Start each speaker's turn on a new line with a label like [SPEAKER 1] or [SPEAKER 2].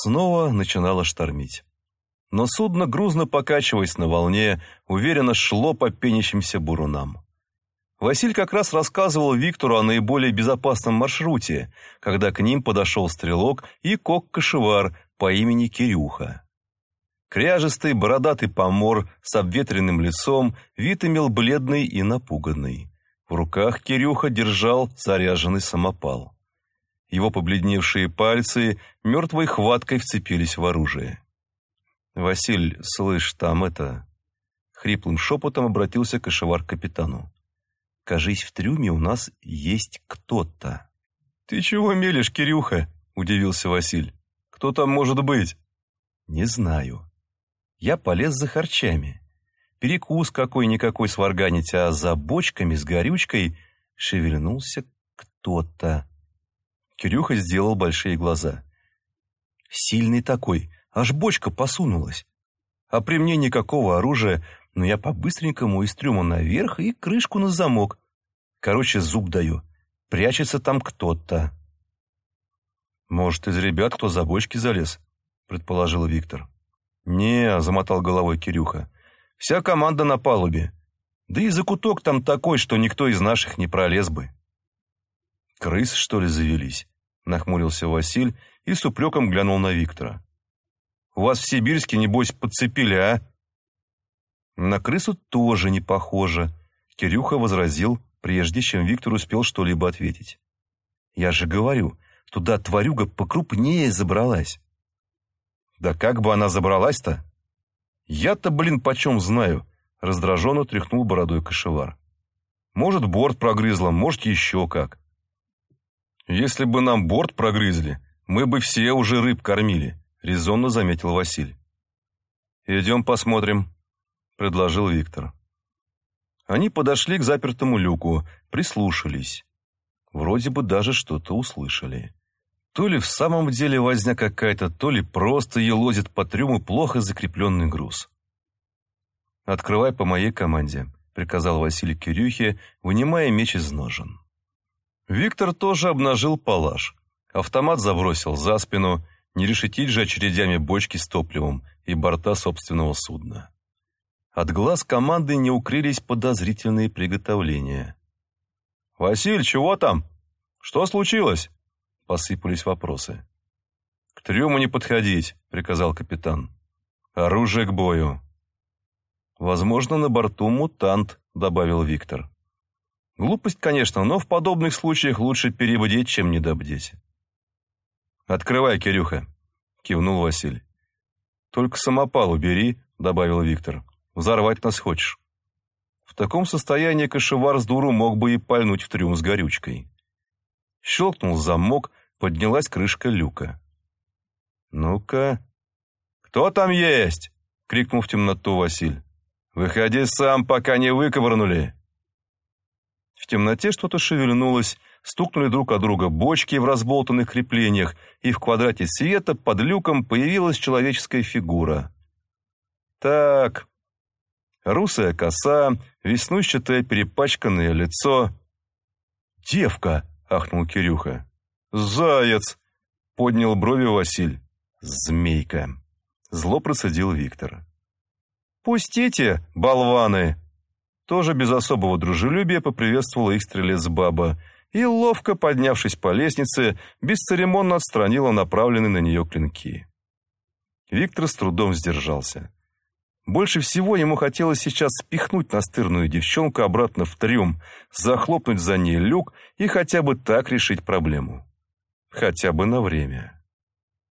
[SPEAKER 1] Снова начинало штормить. Но судно, грузно покачиваясь на волне, уверенно шло по пенящимся бурунам. Василь как раз рассказывал Виктору о наиболее безопасном маршруте, когда к ним подошел стрелок и кок-кошевар по имени Кирюха. Кряжистый бородатый помор с обветренным лицом вид имел бледный и напуганный. В руках Кирюха держал заряженный самопал. Его побледневшие пальцы мертвой хваткой вцепились в оружие. «Василь, слышь, там это...» Хриплым шепотом обратился кошевар к капитану. «Кажись, в трюме у нас есть кто-то».
[SPEAKER 2] «Ты чего мелешь, Кирюха?» — удивился Василь. «Кто там может быть?»
[SPEAKER 1] «Не знаю. Я полез за харчами. Перекус какой-никакой сварганить, а за бочками с горючкой шевельнулся кто-то». Кирюха сделал большие глаза. «Сильный такой, аж бочка посунулась. А при мне никакого оружия, но я по-быстренькому из трюма наверх и крышку на замок. Короче, зуб даю. Прячется там кто-то».
[SPEAKER 2] «Может, из ребят кто за бочки залез?» — предположил Виктор.
[SPEAKER 1] «Не», — замотал головой Кирюха. «Вся команда на палубе. Да и закуток там такой, что никто из наших не пролез бы».
[SPEAKER 2] «Крыс, что ли, завелись?» — нахмурился Василь и с упреком глянул на Виктора. «У вас в Сибирске, небось, подцепили, а?»
[SPEAKER 1] «На крысу тоже не похоже», — Кирюха возразил, прежде чем Виктор успел что-либо ответить. «Я же говорю, туда тварюга покрупнее забралась».
[SPEAKER 2] «Да как бы она забралась-то?» «Я-то, блин, почем знаю», — раздраженно тряхнул бородой кошевар. «Может, борт прогрызла, может, еще как». «Если бы нам борт прогрызли, мы бы все уже рыб кормили», — резонно заметил Василь. «Идем посмотрим», — предложил Виктор. Они подошли к запертому люку, прислушались. Вроде бы даже что-то услышали. То ли в самом деле возня какая-то, то ли просто елозит по трюму плохо закрепленный груз. «Открывай по моей команде», — приказал Василий Кирюхе, вынимая меч из ножен. Виктор тоже обнажил палаш. Автомат забросил за спину, не решетить же очередями бочки с топливом и борта собственного судна. От глаз команды не укрылись подозрительные приготовления. «Василь, чего там? Что случилось?» Посыпались вопросы. «К трюму не подходить», — приказал капитан. «Оружие к бою». «Возможно, на борту мутант», — добавил Виктор. Глупость, конечно, но в подобных случаях лучше перебдеть, чем недобдеть. «Открывай, Кирюха», — кивнул Василий. «Только самопал убери», — добавил Виктор. «Взорвать нас хочешь». В таком состоянии кошевар с дуру мог бы и пальнуть в трюм с горючкой. Щелкнул замок, поднялась крышка люка. «Ну-ка...» «Кто там есть?» — крикнул в темноту Василь. «Выходи сам, пока не выковырнули!» В темноте что-то шевельнулось, стукнули друг от друга бочки в разболтанных креплениях, и в квадрате света под люком появилась человеческая фигура. Так, русая коса, веснущатое перепачканное лицо. «Девка!» — ахнул Кирюха. «Заяц!» — поднял брови Василь. «Змейка!» — зло процедил Виктор. «Пустите, болваны!» Тоже без особого дружелюбия поприветствовала их стрелец баба и, ловко поднявшись по лестнице, бесцеремонно отстранила направленные на нее клинки. Виктор с трудом сдержался. Больше всего ему хотелось сейчас спихнуть настырную девчонку обратно в трюм, захлопнуть за ней люк и хотя бы так решить проблему. Хотя бы на время.